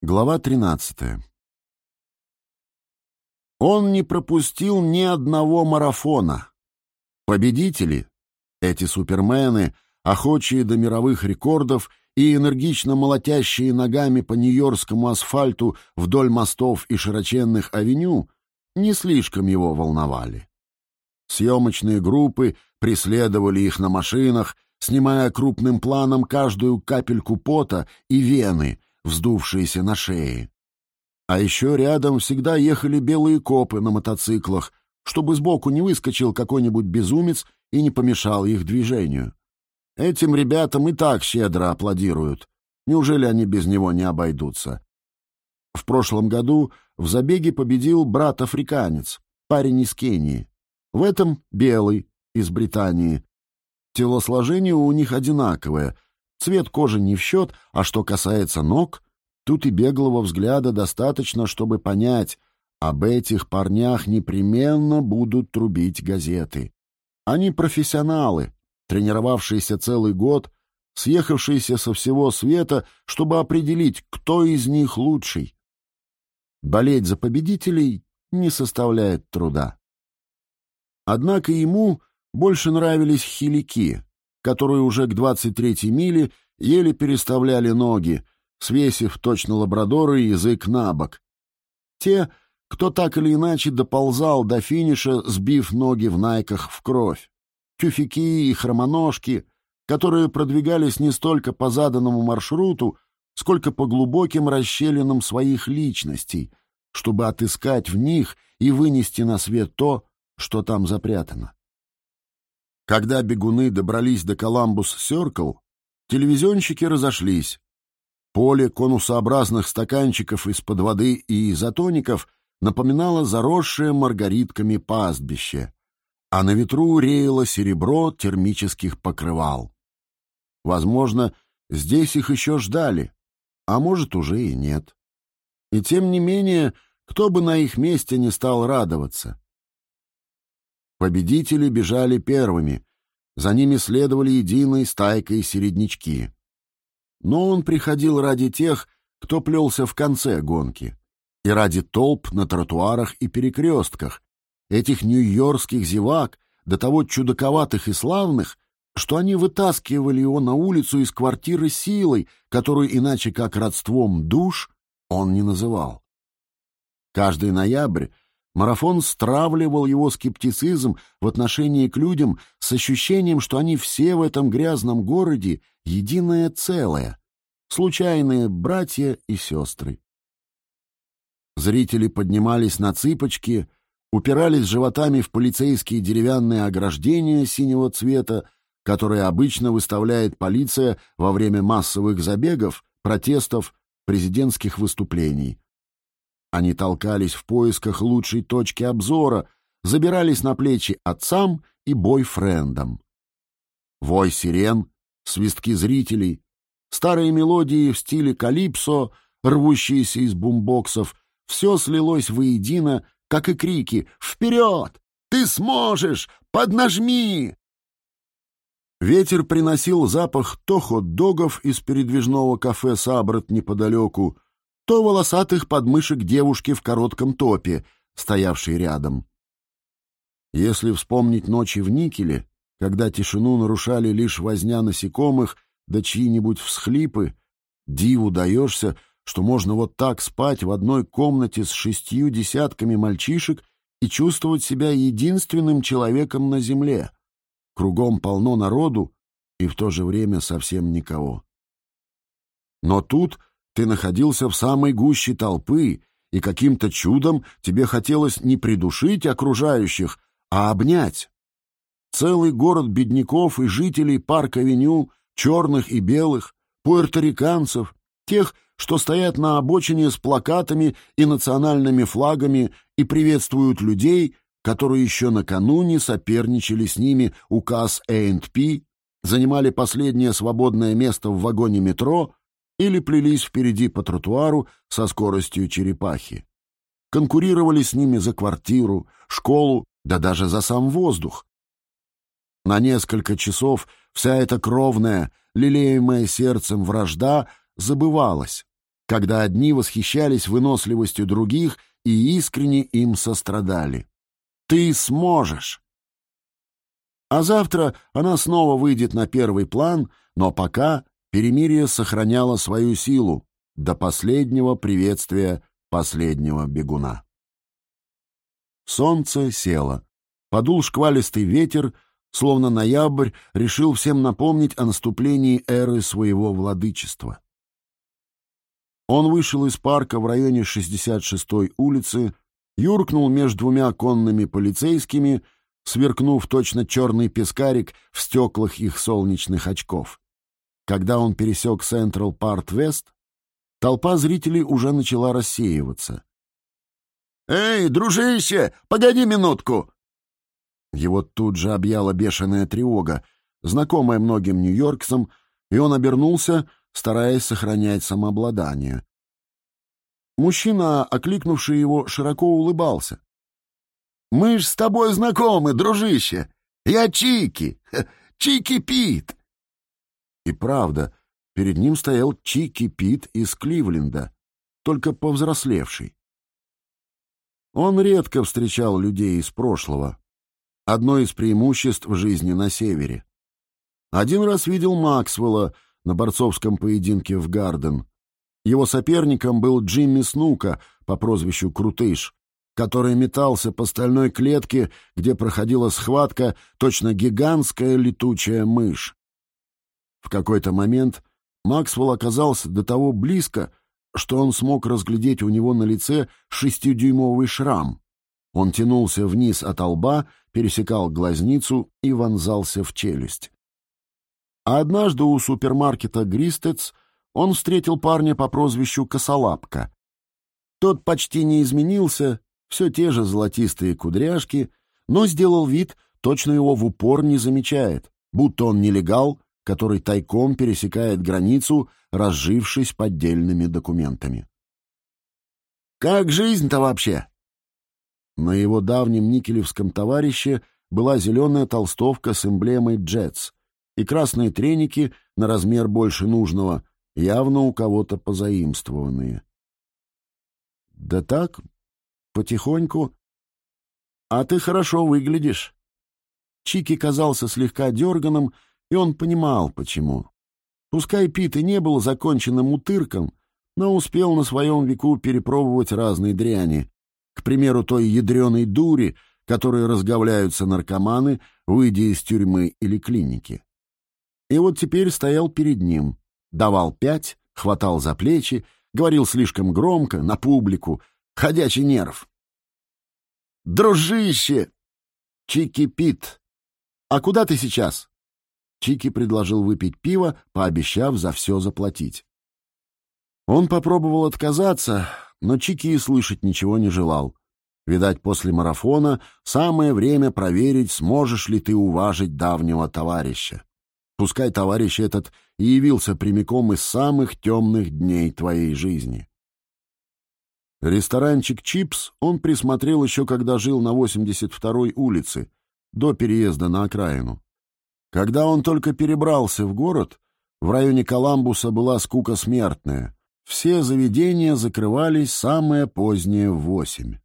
Глава 13. Он не пропустил ни одного марафона. Победители, эти супермены, охочие до мировых рекордов и энергично молотящие ногами по нью-йоркскому асфальту вдоль мостов и широченных авеню, не слишком его волновали. Съемочные группы преследовали их на машинах, снимая крупным планом каждую капельку пота и вены — вздувшиеся на шее. А еще рядом всегда ехали белые копы на мотоциклах, чтобы сбоку не выскочил какой-нибудь безумец и не помешал их движению. Этим ребятам и так щедро аплодируют. Неужели они без него не обойдутся? В прошлом году в забеге победил брат-африканец, парень из Кении. В этом белый, из Британии. Телосложение у них одинаковое — Цвет кожи не в счет, а что касается ног, тут и беглого взгляда достаточно, чтобы понять, об этих парнях непременно будут трубить газеты. Они профессионалы, тренировавшиеся целый год, съехавшиеся со всего света, чтобы определить, кто из них лучший. Болеть за победителей не составляет труда. Однако ему больше нравились хилики, которые уже к двадцать третьей миле еле переставляли ноги, свесив точно лабрадоры язык на бок. Те, кто так или иначе доползал до финиша, сбив ноги в найках в кровь. Тюфяки и хромоножки, которые продвигались не столько по заданному маршруту, сколько по глубоким расщелинам своих личностей, чтобы отыскать в них и вынести на свет то, что там запрятано. Когда бегуны добрались до Коламбус-Сёркл, телевизионщики разошлись. Поле конусообразных стаканчиков из-под воды и изотоников напоминало заросшее маргаритками пастбище, а на ветру реяло серебро термических покрывал. Возможно, здесь их еще ждали, а может, уже и нет. И тем не менее, кто бы на их месте не стал радоваться. Победители бежали первыми, за ними следовали единой стайкой середнячки. Но он приходил ради тех, кто плелся в конце гонки, и ради толп на тротуарах и перекрестках, этих нью-йоркских зевак, до того чудаковатых и славных, что они вытаскивали его на улицу из квартиры силой, которую иначе как родством душ он не называл. Каждый ноябрь Марафон стравливал его скептицизм в отношении к людям с ощущением, что они все в этом грязном городе единое целое, случайные братья и сестры. Зрители поднимались на цыпочки, упирались животами в полицейские деревянные ограждения синего цвета, которые обычно выставляет полиция во время массовых забегов, протестов, президентских выступлений. Они толкались в поисках лучшей точки обзора, забирались на плечи отцам и бойфрендам. Вой сирен, свистки зрителей, старые мелодии в стиле калипсо, рвущиеся из бумбоксов, все слилось воедино, как и крики «Вперед! Ты сможешь! Поднажми!» Ветер приносил запах то хот-догов из передвижного кафе «Сабрат» неподалеку, то волосатых подмышек девушки в коротком топе, стоявшей рядом. Если вспомнить ночи в Никеле, когда тишину нарушали лишь возня насекомых да чьи-нибудь всхлипы, диву даешься, что можно вот так спать в одной комнате с шестью десятками мальчишек и чувствовать себя единственным человеком на земле. Кругом полно народу и в то же время совсем никого. Но тут ты находился в самой гуще толпы, и каким-то чудом тебе хотелось не придушить окружающих, а обнять. Целый город бедняков и жителей парк-авеню, черных и белых, пуэрториканцев, тех, что стоят на обочине с плакатами и национальными флагами и приветствуют людей, которые еще накануне соперничали с ними указ A&P, занимали последнее свободное место в вагоне метро или плелись впереди по тротуару со скоростью черепахи. Конкурировали с ними за квартиру, школу, да даже за сам воздух. На несколько часов вся эта кровная, лелеемая сердцем вражда забывалась. когда одни восхищались выносливостью других и искренне им сострадали. «Ты сможешь!» А завтра она снова выйдет на первый план, но пока перемирие сохраняло свою силу до последнего приветствия последнего бегуна. Солнце село. Подул шквалистый ветер, словно ноябрь решил всем напомнить о наступлении эры своего владычества. Он вышел из парка в районе 66-й улицы, юркнул между двумя конными полицейскими, сверкнув точно черный пескарик в стеклах их солнечных очков. Когда он пересек Централ Парт Вест, толпа зрителей уже начала рассеиваться. «Эй, дружище, погоди минутку!» Его тут же объяла бешеная тревога, знакомая многим нью-йоркцам, и он обернулся, стараясь сохранять самообладание. Мужчина, окликнувший его, широко улыбался. «Мы ж с тобой знакомы, дружище! Я Чики! Чики Пит!» И правда, перед ним стоял Чики Пит из Кливленда, только повзрослевший. Он редко встречал людей из прошлого. Одно из преимуществ в жизни на севере. Один раз видел Максвелла на борцовском поединке в Гарден. Его соперником был Джимми Снука по прозвищу Крутыш, который метался по стальной клетке, где проходила схватка, точно гигантская летучая мышь. В какой-то момент Максвелл оказался до того близко, что он смог разглядеть у него на лице шестидюймовый шрам. Он тянулся вниз от лба, пересекал глазницу и вонзался в челюсть. А однажды у супермаркета «Гристец» он встретил парня по прозвищу Косолапка. Тот почти не изменился, все те же золотистые кудряшки, но сделал вид, точно его в упор не замечает, будто он нелегал, который тайком пересекает границу, разжившись поддельными документами. «Как жизнь-то вообще?» На его давнем никелевском товарище была зеленая толстовка с эмблемой «Джетс» и красные треники на размер больше нужного, явно у кого-то позаимствованные. «Да так, потихоньку. А ты хорошо выглядишь». Чики казался слегка дерганым, и он понимал, почему. Пускай Пит и не был законченным утырком, но успел на своем веку перепробовать разные дряни. К примеру, той ядреной дури, которой разговляются наркоманы, выйдя из тюрьмы или клиники. И вот теперь стоял перед ним, давал пять, хватал за плечи, говорил слишком громко, на публику, ходячий нерв. «Дружище!» «Чики Пит! А куда ты сейчас?» Чики предложил выпить пиво, пообещав за все заплатить. Он попробовал отказаться, но Чики и слышать ничего не желал. Видать, после марафона самое время проверить, сможешь ли ты уважить давнего товарища. Пускай товарищ этот и явился прямиком из самых темных дней твоей жизни. Ресторанчик «Чипс» он присмотрел еще когда жил на 82-й улице, до переезда на окраину. Когда он только перебрался в город, в районе Коламбуса была скука смертная. Все заведения закрывались самое позднее в восемь.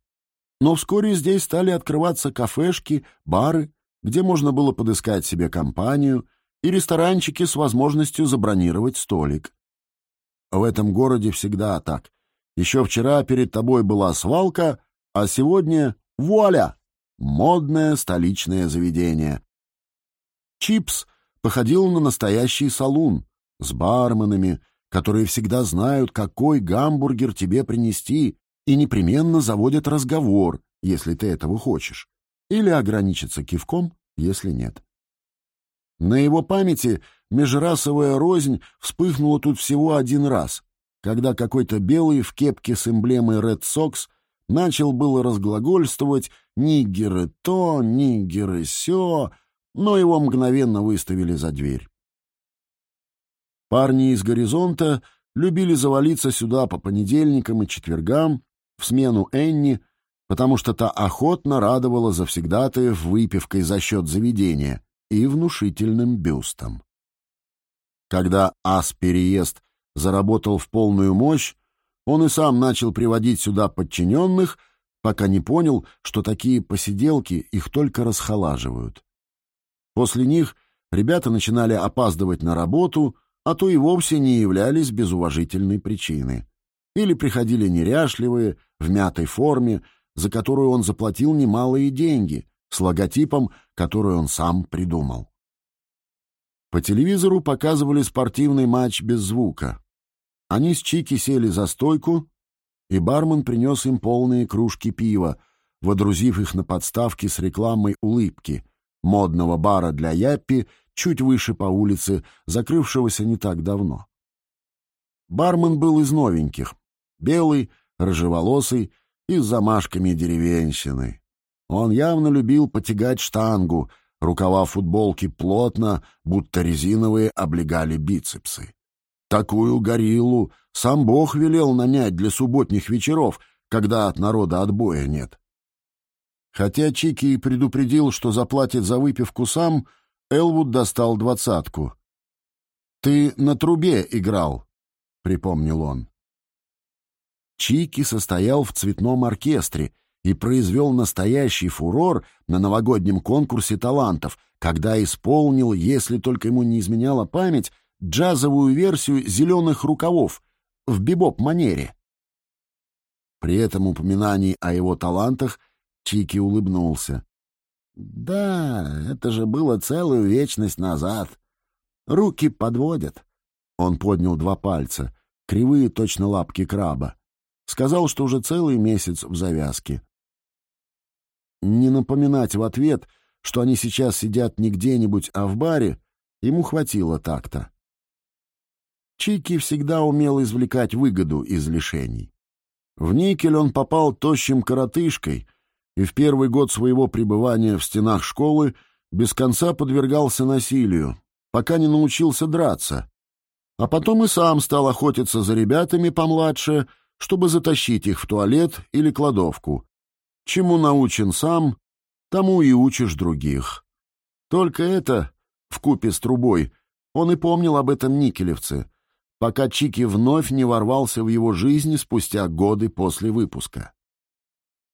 Но вскоре здесь стали открываться кафешки, бары, где можно было подыскать себе компанию, и ресторанчики с возможностью забронировать столик. В этом городе всегда так. Еще вчера перед тобой была свалка, а сегодня — вуаля! Модное столичное заведение, Чипс походил на настоящий салун с барменами, которые всегда знают, какой гамбургер тебе принести, и непременно заводят разговор, если ты этого хочешь, или ограничатся кивком, если нет. На его памяти межрасовая рознь вспыхнула тут всего один раз, когда какой-то белый в кепке с эмблемой Red Sox начал было разглагольствовать «нигеры то, нигеры сё», но его мгновенно выставили за дверь. Парни из «Горизонта» любили завалиться сюда по понедельникам и четвергам в смену Энни, потому что та охотно радовала завсегдатаев выпивкой за счет заведения и внушительным бюстом. Когда ас-переезд заработал в полную мощь, Он и сам начал приводить сюда подчиненных, пока не понял, что такие посиделки их только расхолаживают. После них ребята начинали опаздывать на работу, а то и вовсе не являлись без уважительной причины. Или приходили неряшливые, в мятой форме, за которую он заплатил немалые деньги, с логотипом, который он сам придумал. По телевизору показывали спортивный матч без звука. Они с Чики сели за стойку, и бармен принес им полные кружки пива, водрузив их на подставки с рекламой улыбки, модного бара для Яппи чуть выше по улице, закрывшегося не так давно. Бармен был из новеньких, белый, рыжеволосый и с замашками деревенщины. Он явно любил потягать штангу, рукава футболки плотно, будто резиновые, облегали бицепсы. Такую гориллу сам Бог велел нанять для субботних вечеров, когда от народа отбоя нет. Хотя Чики и предупредил, что заплатит за выпивку сам, Элвуд достал двадцатку. «Ты на трубе играл», — припомнил он. Чики состоял в цветном оркестре и произвел настоящий фурор на новогоднем конкурсе талантов, когда исполнил, если только ему не изменяла память, джазовую версию «Зеленых рукавов» в бибоп-манере. При этом упоминании о его талантах Чики улыбнулся. «Да, это же было целую вечность назад. Руки подводят». Он поднял два пальца, кривые точно лапки краба. Сказал, что уже целый месяц в завязке. Не напоминать в ответ, что они сейчас сидят не где-нибудь, а в баре, ему хватило так-то. Чики всегда умел извлекать выгоду из лишений. В никель он попал тощим коротышкой и в первый год своего пребывания в стенах школы без конца подвергался насилию, пока не научился драться. А потом и сам стал охотиться за ребятами помладше — чтобы затащить их в туалет или кладовку. Чему научен сам, тому и учишь других. Только это, в купе с трубой, он и помнил об этом никелевце, пока Чики вновь не ворвался в его жизнь спустя годы после выпуска.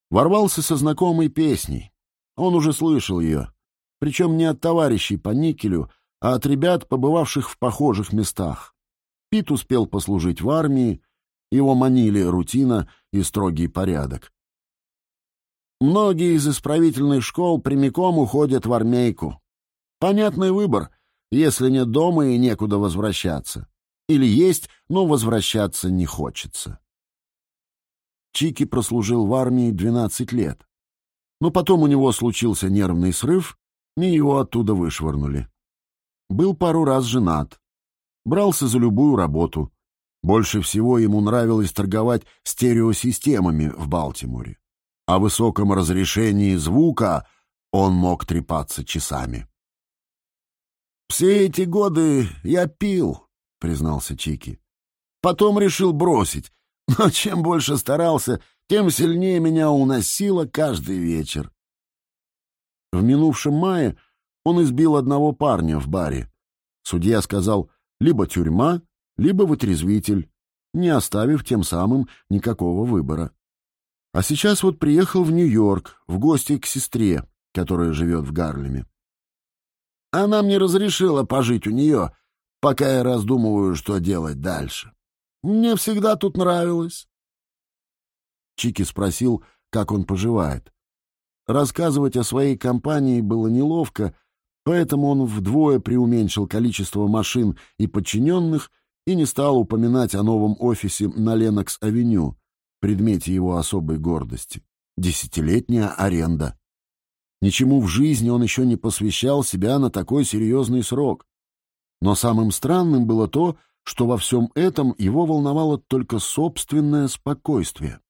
Ворвался со знакомой песней. Он уже слышал ее, причем не от товарищей по никелю, а от ребят, побывавших в похожих местах. Пит успел послужить в армии, его манили рутина и строгий порядок. Многие из исправительных школ прямиком уходят в армейку. Понятный выбор, если нет дома и некуда возвращаться. Или есть, но возвращаться не хочется. Чики прослужил в армии 12 лет. Но потом у него случился нервный срыв, и его оттуда вышвырнули. Был пару раз женат. Брался за любую работу. Больше всего ему нравилось торговать стереосистемами в Балтиморе. О высоком разрешении звука он мог трепаться часами. «Все эти годы я пил», — признался Чики. «Потом решил бросить, но чем больше старался, тем сильнее меня уносило каждый вечер». В минувшем мае он избил одного парня в баре. Судья сказал, либо тюрьма, либо вытрезвитель, не оставив тем самым никакого выбора. А сейчас вот приехал в Нью-Йорк в гости к сестре, которая живет в Гарлеме. Она мне разрешила пожить у нее, пока я раздумываю, что делать дальше. Мне всегда тут нравилось. Чики спросил, как он поживает. Рассказывать о своей компании было неловко, поэтому он вдвое преуменьшил количество машин и подчиненных и не стал упоминать о новом офисе на Ленокс-авеню, предмете его особой гордости. Десятилетняя аренда. Ничему в жизни он еще не посвящал себя на такой серьезный срок. Но самым странным было то, что во всем этом его волновало только собственное спокойствие.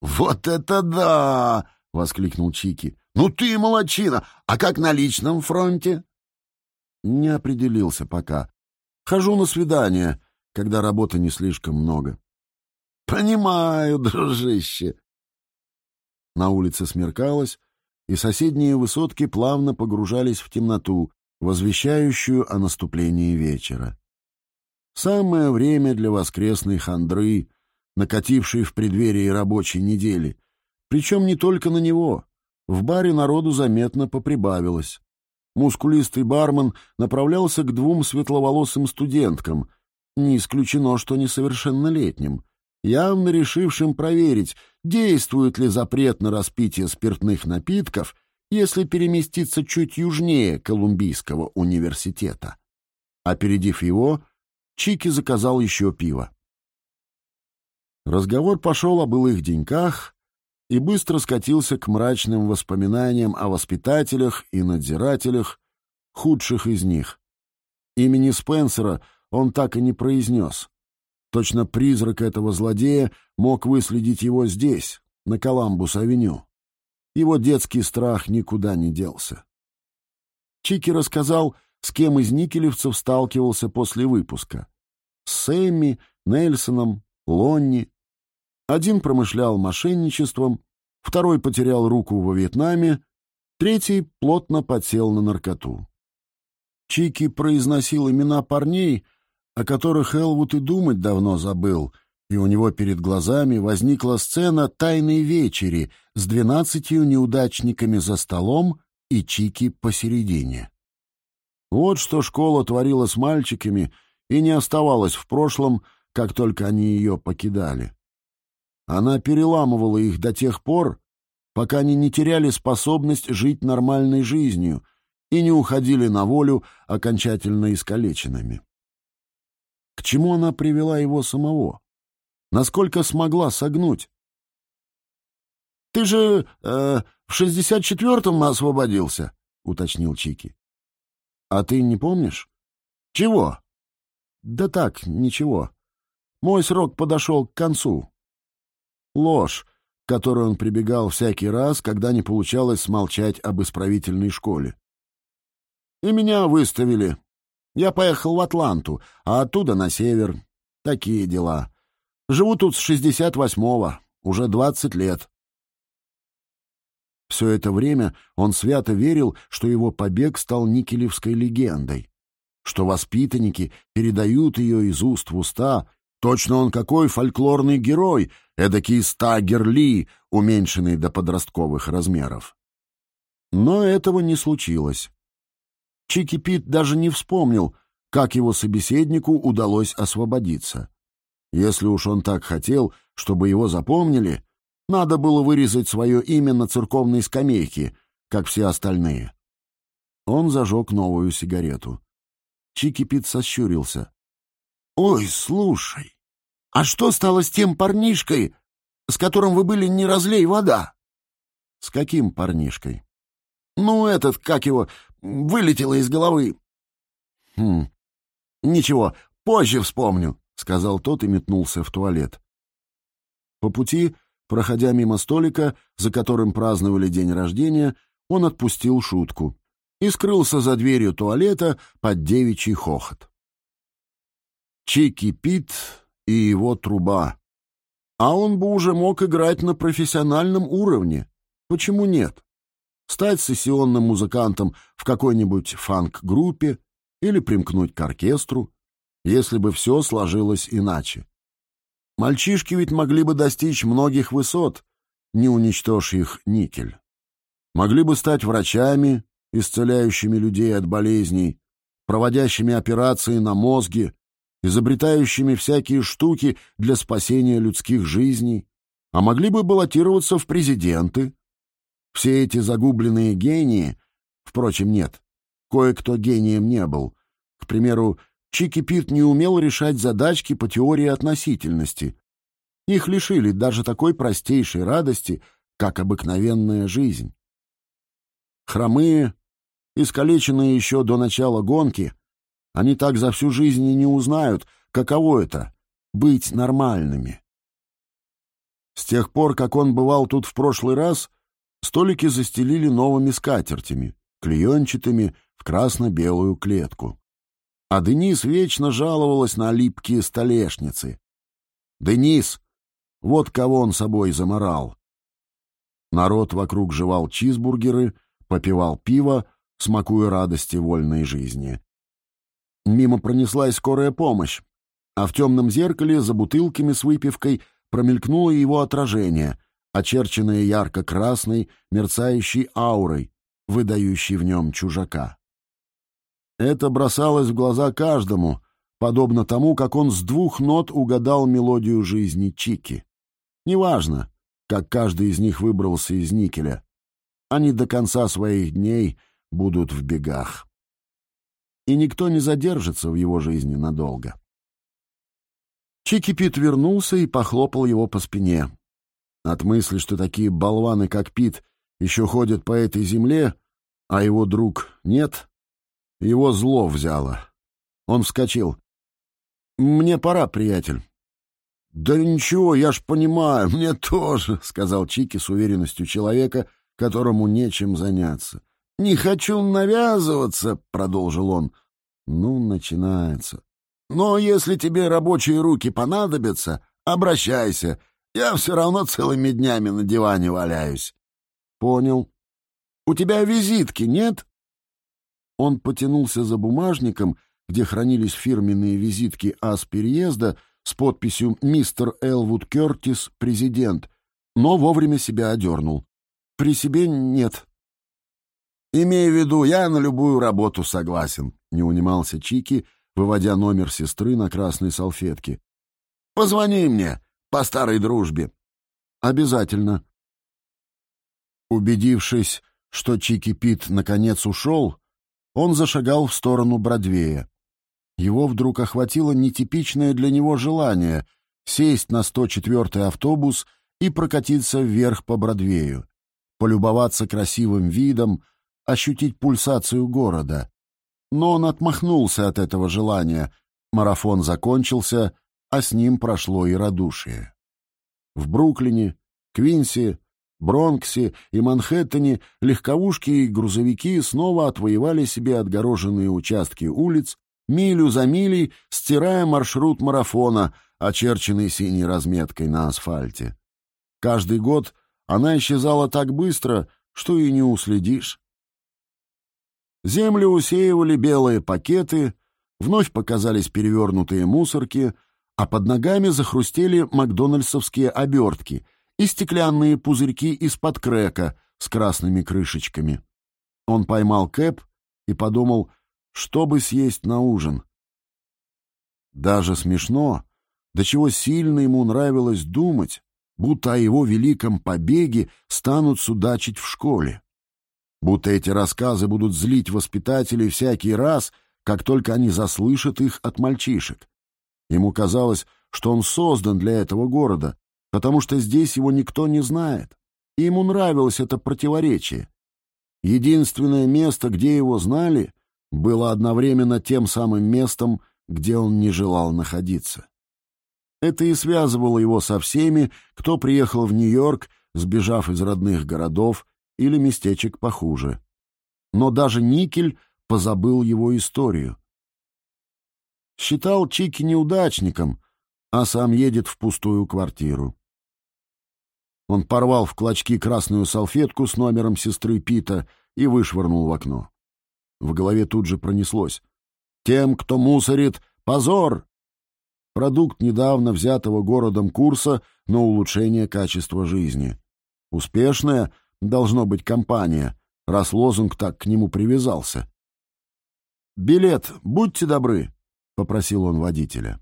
«Вот это да!» — воскликнул Чики. «Ну ты молочина! А как на личном фронте?» Не определился пока, Хожу на свидания, когда работы не слишком много. — Понимаю, дружище. На улице смеркалось, и соседние высотки плавно погружались в темноту, возвещающую о наступлении вечера. Самое время для воскресной хандры, накатившей в преддверии рабочей недели. Причем не только на него. В баре народу заметно поприбавилось. Мускулистый бармен направлялся к двум светловолосым студенткам, не исключено, что несовершеннолетним, явно решившим проверить, действует ли запрет на распитие спиртных напитков, если переместиться чуть южнее Колумбийского университета. Опередив его, Чики заказал еще пиво. Разговор пошел о былых деньках и быстро скатился к мрачным воспоминаниям о воспитателях и надзирателях, худших из них. Имени Спенсера он так и не произнес. Точно призрак этого злодея мог выследить его здесь, на Коламбус-авеню. Его детский страх никуда не делся. Чики рассказал, с кем из никелевцев сталкивался после выпуска. С Сэмми, Нельсоном, Лонни. Один промышлял мошенничеством, второй потерял руку во Вьетнаме, третий плотно подсел на наркоту. Чики произносил имена парней, о которых Элвуд и думать давно забыл, и у него перед глазами возникла сцена тайной вечери с двенадцатью неудачниками за столом и Чики посередине. Вот что школа творила с мальчиками и не оставалась в прошлом, как только они ее покидали. Она переламывала их до тех пор, пока они не теряли способность жить нормальной жизнью и не уходили на волю окончательно искалеченными. К чему она привела его самого? Насколько смогла согнуть? — Ты же э, в шестьдесят четвертом освободился, — уточнил Чики. — А ты не помнишь? — Чего? — Да так, ничего. Мой срок подошел к концу. Ложь, к которой он прибегал всякий раз, когда не получалось смолчать об исправительной школе. И меня выставили, я поехал в Атланту, а оттуда на север. Такие дела. Живу тут с шестьдесят восьмого, уже двадцать лет. Все это время он свято верил, что его побег стал никелевской легендой, что воспитанники передают ее из уст в уста. Точно он какой фольклорный герой, эдакий Стагер Ли, уменьшенный до подростковых размеров. Но этого не случилось. Чики Пит даже не вспомнил, как его собеседнику удалось освободиться. Если уж он так хотел, чтобы его запомнили, надо было вырезать свое имя на церковной скамейке, как все остальные. Он зажег новую сигарету. Чики Пит сощурился. «Ой, слушай, а что стало с тем парнишкой, с которым вы были не разлей вода?» «С каким парнишкой?» «Ну, этот, как его, вылетело из головы. Хм. Ничего, позже вспомню, сказал тот и метнулся в туалет. По пути, проходя мимо столика, за которым праздновали день рождения, он отпустил шутку и скрылся за дверью туалета под девичий хохот. Чики Пит и его труба. А он бы уже мог играть на профессиональном уровне. Почему нет? стать сессионным музыкантом в какой-нибудь фанк-группе или примкнуть к оркестру, если бы все сложилось иначе. Мальчишки ведь могли бы достичь многих высот, не уничтожь их никель. Могли бы стать врачами, исцеляющими людей от болезней, проводящими операции на мозге, изобретающими всякие штуки для спасения людских жизней, а могли бы баллотироваться в президенты, все эти загубленные гении... Впрочем, нет. Кое-кто гением не был. К примеру, Чики Пит не умел решать задачки по теории относительности. Их лишили даже такой простейшей радости, как обыкновенная жизнь. Хромые, искалеченные еще до начала гонки, они так за всю жизнь и не узнают, каково это — быть нормальными. С тех пор, как он бывал тут в прошлый раз, Столики застелили новыми скатертями, клеенчатыми, в красно-белую клетку. А Денис вечно жаловалась на липкие столешницы. Денис! Вот кого он собой заморал. Народ вокруг жевал чизбургеры, попивал пиво, смакуя радости вольной жизни. Мимо пронеслась скорая помощь. а в темном зеркале за бутылками с выпивкой промелькнуло его отражение, очерченное ярко-красной, мерцающей аурой, выдающей в нем чужака. Это бросалось в глаза каждому, подобно тому, как он с двух нот угадал мелодию жизни Чики. Неважно, как каждый из них выбрался из никеля, они до конца своих дней будут в бегах. И никто не задержится в его жизни надолго. Чики Пит вернулся и похлопал его по спине. От мысли, что такие болваны, как Пит, еще ходят по этой земле, а его друг нет, его зло взяло. Он вскочил. «Мне пора, приятель». «Да ничего, я ж понимаю, мне тоже», — сказал Чики с уверенностью человека, которому нечем заняться. «Не хочу навязываться», — продолжил он. «Ну, начинается. Но если тебе рабочие руки понадобятся, обращайся. Я все равно целыми днями на диване валяюсь». «Понял. У тебя визитки нет?» Он потянулся за бумажником, где хранились фирменные визитки ас переезда с подписью «Мистер Элвуд Кертис, президент», но вовремя себя одернул. «При себе нет». «Имею в виду, я на любую работу согласен», — не унимался Чики, выводя номер сестры на красной салфетке. «Позвони мне, по старой дружбе». «Обязательно». Убедившись, что Чики Пит наконец ушел, он зашагал в сторону Бродвея. Его вдруг охватило нетипичное для него желание сесть на 104-й автобус и прокатиться вверх по Бродвею, полюбоваться красивым видом, ощутить пульсацию города. Но он отмахнулся от этого желания. Марафон закончился, а с ним прошло и радушие. В Бруклине, Квинси, Бронксе и Манхэттене легковушки и грузовики снова отвоевали себе отгороженные участки улиц, милю за милей стирая маршрут марафона, очерченный синей разметкой на асфальте. Каждый год она исчезала так быстро, что и не уследишь. Землю усеивали белые пакеты, вновь показались перевернутые мусорки, а под ногами захрустели макдональдсовские обертки и стеклянные пузырьки из-под крека с красными крышечками. Он поймал кэп и подумал, чтобы съесть на ужин. Даже смешно, до чего сильно ему нравилось думать, будто о его великом побеге станут судачить в школе. Будто эти рассказы будут злить воспитателей всякий раз, как только они заслышат их от мальчишек. Ему казалось, что он создан для этого города, потому что здесь его никто не знает, и ему нравилось это противоречие. Единственное место, где его знали, было одновременно тем самым местом, где он не желал находиться. Это и связывало его со всеми, кто приехал в Нью-Йорк, сбежав из родных городов или местечек похуже. Но даже Никель позабыл его историю. Считал Чики неудачником, а сам едет в пустую квартиру. Он порвал в клочки красную салфетку с номером сестры Пита и вышвырнул в окно. В голове тут же пронеслось. «Тем, кто мусорит, позор!» Продукт недавно взятого городом курса на улучшение качества жизни. Успешная должно быть компания, раз лозунг так к нему привязался. «Билет, будьте добры», — попросил он водителя.